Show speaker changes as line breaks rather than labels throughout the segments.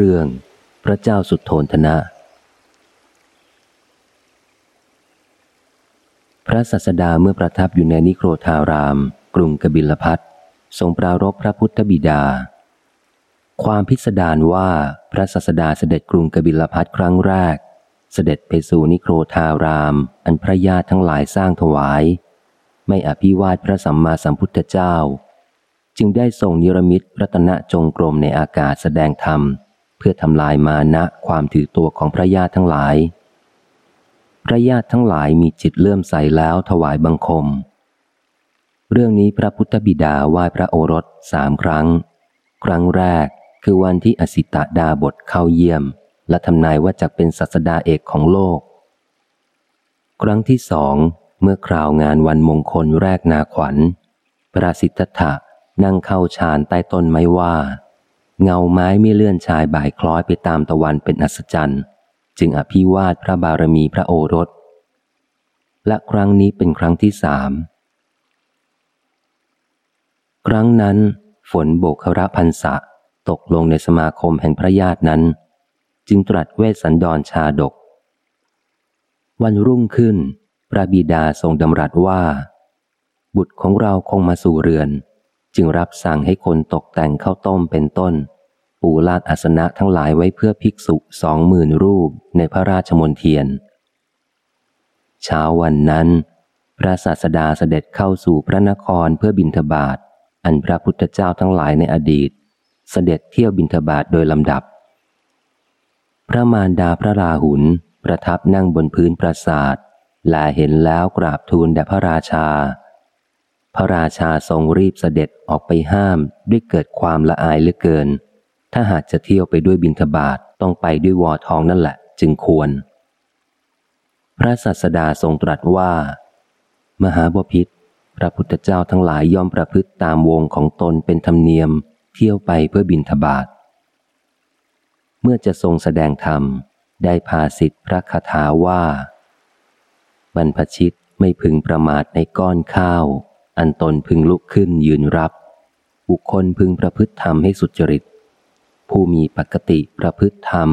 เรื่อง พระเจ้าสุดโทนทนะ พระสัสดาเมื่อประทับอยู่ในนิโครธาราม กรุงกบิลพัททรงปรารบพระพุทธบิดา ความพิสดารว่าพระสัสดาเสด็จกรุงกบิลพัทครั้งแรก เสด็จไปสู่นิโครธาราม อันพระญาติทั้งหลายสร้างถวาย ไม่อภิวาทพระสัมมาสัมพุทธเจ้าจึงได้ส่งนิรมิตรัตนจงกรมในอากาศแสดงธรรม เพื่อทำลายมานะความถือตัวของพระญาติทั้งหลาย พระญาติทั้งหลายมีจิตเลื่อมใสแล้วถวายบังคม เรื่องนี้พระพุทธบิดาไหว้พระโอรสสามครั้ง ครั้งแรกคือวันที่อสิตะดาบทเข้าเยี่ยม และทำนายว่าจะเป็นศาสดาเอกของโลก ครั้งที่สองเมื่อคราวงานวันมงคลแรกนาขวัญพระสิทธัตถะนั่งเข้าฌานใต้ต้นไม้ว่า เงาไม้ไม่เลื่อนชายบ่ายคล้อยไปตามตะวันเป็นอัศจรรย์จึงอภิวาทพระบารมีพระโอรส และครั้งนี้เป็นครั้งที่สาม ครั้งนั้น ฝนโบกคระพันษะตกลงในสมาคมแห่งพระญาตินั้น จึงตรัสเวสสันดรชาดก วันรุ่งขึ้น พระบิดาทรงดำรัสว่า บุตรของเราคงมาสู่เรือน จึงรับสั่งให้คนตกแต่งข้าวต้มเป็นต้น ปูลาดอาสนะทั้งหลายไว้เพื่อภิกษุสองหมื่นรูปในพระราชมนเทียน เช้าวันนั้น พระศาสดาเสด็จเข้าสู่พระนครเพื่อบินทบาท อันพระพุทธเจ้าทั้งหลายในอดีต เสด็จเที่ยวบินทบาทโดยลำดับ พระมารดาพระราหุลประทับนั่งบนพื้นปราสาทแลาเห็นแล้วกราบทูลแด่พระราชา พระราชาทรงรีบเสด็จออกไปห้ามด้วยเกิดความละอายเหลือเกิน ถ้าหากจะเที่ยวไปด้วยบินทบาทต้องไปด้วยวอทองนั่นแหละ จึงควร พระสัสดาทรงตรัสว่า มหาบพิษพระพุทธเจ้าทั้งหลายย่อมประพฤติตามวงของตนเป็นธรรมเนียม เที่ยวไปเพื่อบินทบาทเมื่อจะทรงแสดงธรรม ได้พาสิทธิพระคาถาว่า บรรพชิตไม่พึงประมาทในก้อนข้าว อันตนพึงลุกขึ้นยืนรับ บุคคลพึงประพฤติธรรมให้สุจริต ผู้มีปกติประพฤติธรรม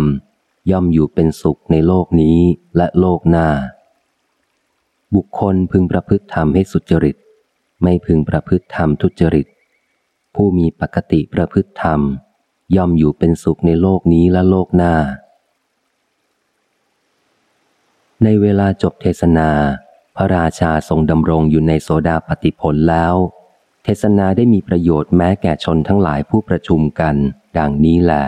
ย่อมอยู่เป็นสุขในโลกนี้และโลกหน้า บุคคลพึงประพฤติธรรมให้สุจริต ไม่พึงประพฤติธรรมทุจริต ผู้มีปกติประพฤติธรรม ย่อมอยู่เป็นสุขในโลกนี้และโลกหน้า ในเวลาจบเทศนา พระราชาทรงดำรงอยู่ในโสดาปฏิผลแล้ว เทศนาได้มีประโยชน์แม้แก่ชนทั้งหลายผู้ประชุมกัน ดังนี้แหละ